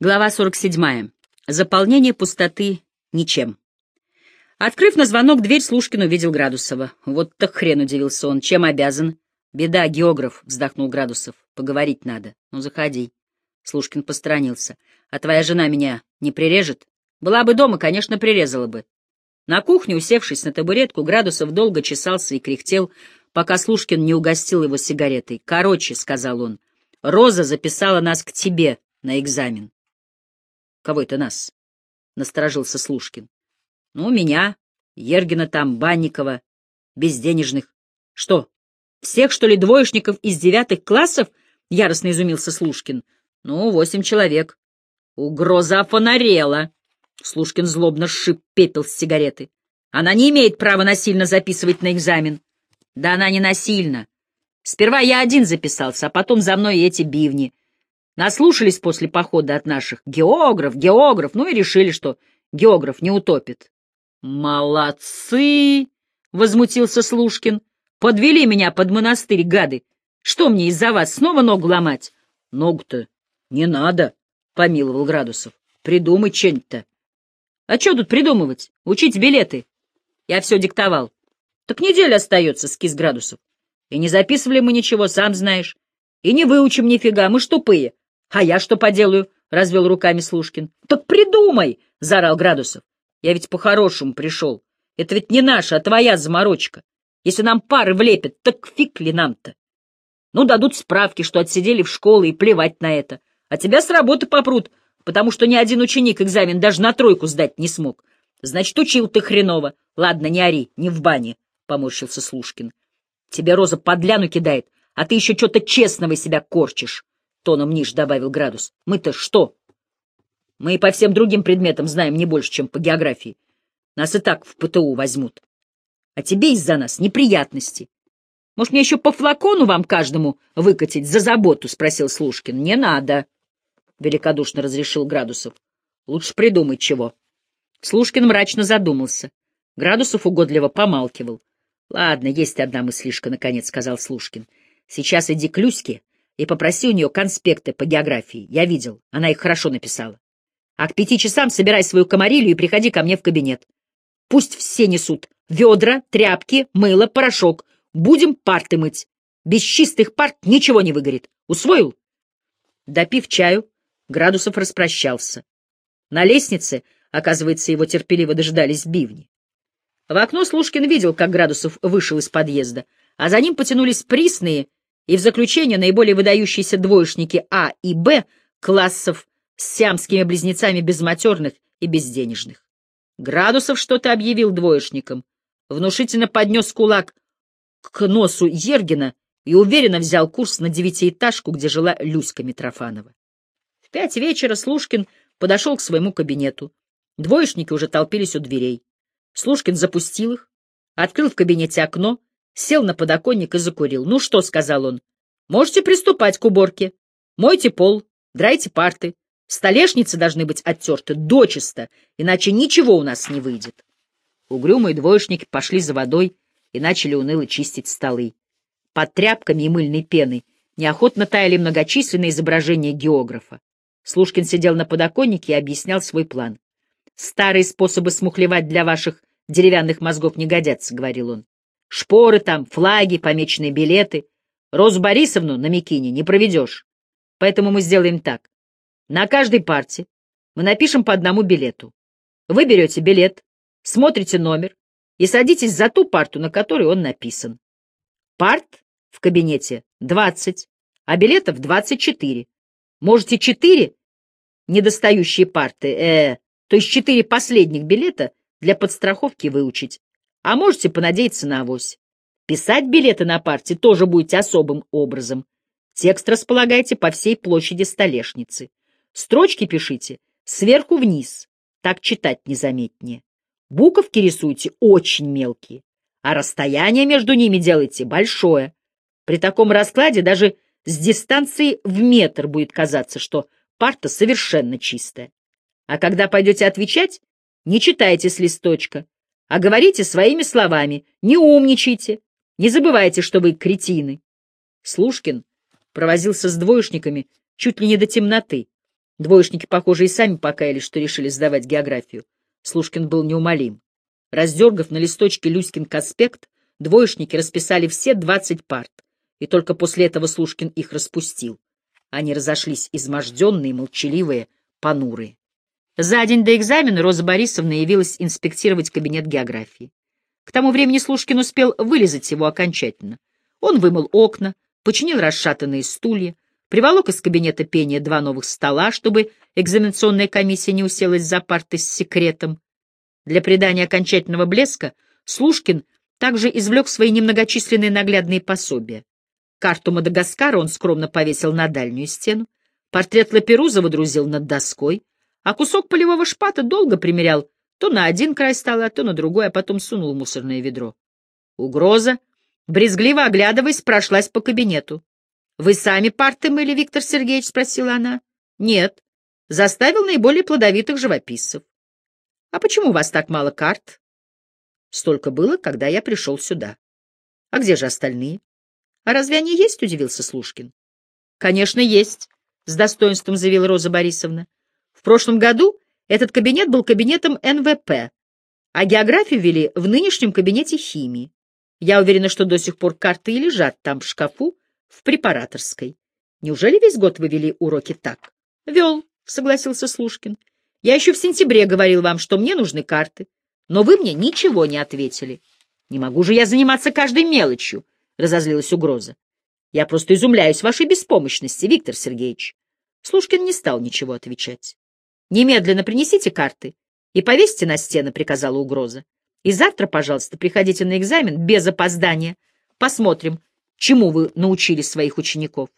Глава 47. Заполнение пустоты ничем. Открыв на звонок дверь, Слушкин увидел Градусова. Вот так хрен удивился он. Чем обязан? Беда, географ, вздохнул Градусов. Поговорить надо. Ну, заходи. Слушкин посторонился. А твоя жена меня не прирежет? Была бы дома, конечно, прирезала бы. На кухне, усевшись на табуретку, Градусов долго чесался и кряхтел, пока Слушкин не угостил его сигаретой. «Короче», — сказал он, — «Роза записала нас к тебе на экзамен». Кого это нас? — насторожился Слушкин. — Ну, меня, Ергина там, Банникова, безденежных. — Что, всех, что ли, двоечников из девятых классов? — яростно изумился Слушкин. — Ну, восемь человек. Угроза офонарела. Слушкин злобно сшиб пепел с сигареты. Она не имеет права насильно записывать на экзамен. Да она не насильно. Сперва я один записался, а потом за мной эти бивни. Наслушались после похода от наших географ, географ, ну и решили, что географ не утопит. «Молодцы!» — возмутился Слушкин. «Подвели меня под монастырь, гады! Что мне из-за вас снова ногу ломать?» «Ногу-то не надо», — помиловал Градусов. «Придумай что-нибудь-то». «А что тут придумывать? Учить билеты?» Я все диктовал. «Так неделя остается», — скис Градусов. «И не записывали мы ничего, сам знаешь. И не выучим нифига, мы ж тупые. — А я что поделаю? — развел руками Слушкин. — Так придумай! — заорал Градусов. — Я ведь по-хорошему пришел. Это ведь не наша, а твоя заморочка. Если нам пары влепят, так фиг ли нам-то? Ну, дадут справки, что отсидели в школе, и плевать на это. А тебя с работы попрут, потому что ни один ученик экзамен даже на тройку сдать не смог. Значит, учил ты хреново. Ладно, не ори, не в бане, — поморщился Слушкин. Тебе Роза подляну кидает, а ты еще что-то честного себя корчишь тоном ниже добавил градус. Мы-то что? Мы и по всем другим предметам знаем не больше, чем по географии. Нас и так в ПТУ возьмут. А тебе из-за нас неприятности. Может, мне еще по флакону вам каждому выкатить за заботу? — спросил Слушкин. — Не надо, — великодушно разрешил Градусов. — Лучше придумай чего. Слушкин мрачно задумался. Градусов угодливо помалкивал. — Ладно, есть одна мыслишка, — наконец сказал Слушкин. — Сейчас иди к Люське и попроси у нее конспекты по географии. Я видел, она их хорошо написала. А к пяти часам собирай свою комарилью и приходи ко мне в кабинет. Пусть все несут ведра, тряпки, мыло, порошок. Будем парты мыть. Без чистых парт ничего не выгорит. Усвоил? Допив чаю, Градусов распрощался. На лестнице, оказывается, его терпеливо дожидались бивни. В окно Слушкин видел, как Градусов вышел из подъезда, а за ним потянулись присные и в заключение наиболее выдающиеся двоечники А и Б классов с сиамскими близнецами безматерных и безденежных. Градусов что-то объявил двоечникам, внушительно поднес кулак к носу Ергина и уверенно взял курс на девятиэтажку, где жила Люська Митрофанова. В пять вечера Слушкин подошел к своему кабинету. Двоечники уже толпились у дверей. Слушкин запустил их, открыл в кабинете окно сел на подоконник и закурил. «Ну что?» — сказал он. «Можете приступать к уборке. Мойте пол, драйте парты. Столешницы должны быть оттерты дочисто, иначе ничего у нас не выйдет». Угрюмые двоечники пошли за водой и начали уныло чистить столы. Под тряпками и мыльной пеной неохотно таяли многочисленные изображения географа. Слушкин сидел на подоконнике и объяснял свой план. «Старые способы смухлевать для ваших деревянных мозгов не годятся», — говорил он. Шпоры там, флаги, помеченные билеты. Розу Борисовну на Микине не проведешь. Поэтому мы сделаем так. На каждой парте мы напишем по одному билету. Вы берете билет, смотрите номер и садитесь за ту парту, на которой он написан. Парт в кабинете 20, а билетов 24. Можете 4 недостающие парты, э, то есть 4 последних билета для подстраховки выучить а можете понадеяться на авось. Писать билеты на парте тоже будете особым образом. Текст располагайте по всей площади столешницы. Строчки пишите сверху вниз, так читать незаметнее. Буковки рисуйте очень мелкие, а расстояние между ними делайте большое. При таком раскладе даже с дистанции в метр будет казаться, что парта совершенно чистая. А когда пойдете отвечать, не читайте с листочка, а говорите своими словами, не умничайте, не забывайте, что вы кретины. Слушкин провозился с двоечниками чуть ли не до темноты, Двоечники, похоже, и сами покаялись, что решили сдавать географию. Слушкин был неумолим. Раздергав на листочке Люськин конспект, двоечники расписали все двадцать парт, и только после этого Слушкин их распустил. Они разошлись изможденные, молчаливые, понурые. За день до экзамена Роза Борисовна явилась инспектировать кабинет географии. К тому времени Слушкин успел вылезать его окончательно. Он вымыл окна, починил расшатанные стулья, приволок из кабинета пения два новых стола, чтобы экзаменационная комиссия не уселась за парты с секретом. Для придания окончательного блеска Слушкин также извлек свои немногочисленные наглядные пособия. Карту Мадагаскара он скромно повесил на дальнюю стену, портрет Лаперуза водрузил над доской, а кусок полевого шпата долго примерял то на один край стола, то на другой, а потом сунул в мусорное ведро. Угроза, брезгливо оглядываясь, прошлась по кабинету. — Вы сами парты мыли, Виктор Сергеевич? — спросила она. — Нет. Заставил наиболее плодовитых живописцев. — А почему у вас так мало карт? — Столько было, когда я пришел сюда. — А где же остальные? — А разве они есть? — удивился Слушкин. — Конечно, есть, — с достоинством заявила Роза Борисовна. Прошлом году этот кабинет был кабинетом НВП, а географию вели в нынешнем кабинете химии. Я уверена, что до сих пор карты и лежат там в шкафу в препараторской. Неужели весь год вы вели уроки так? — Вел, — согласился Слушкин. — Я еще в сентябре говорил вам, что мне нужны карты, но вы мне ничего не ответили. — Не могу же я заниматься каждой мелочью, — разозлилась угроза. — Я просто изумляюсь вашей беспомощности, Виктор Сергеевич. Слушкин не стал ничего отвечать. Немедленно принесите карты и повесьте на стены, — приказала угроза. И завтра, пожалуйста, приходите на экзамен без опоздания. Посмотрим, чему вы научили своих учеников.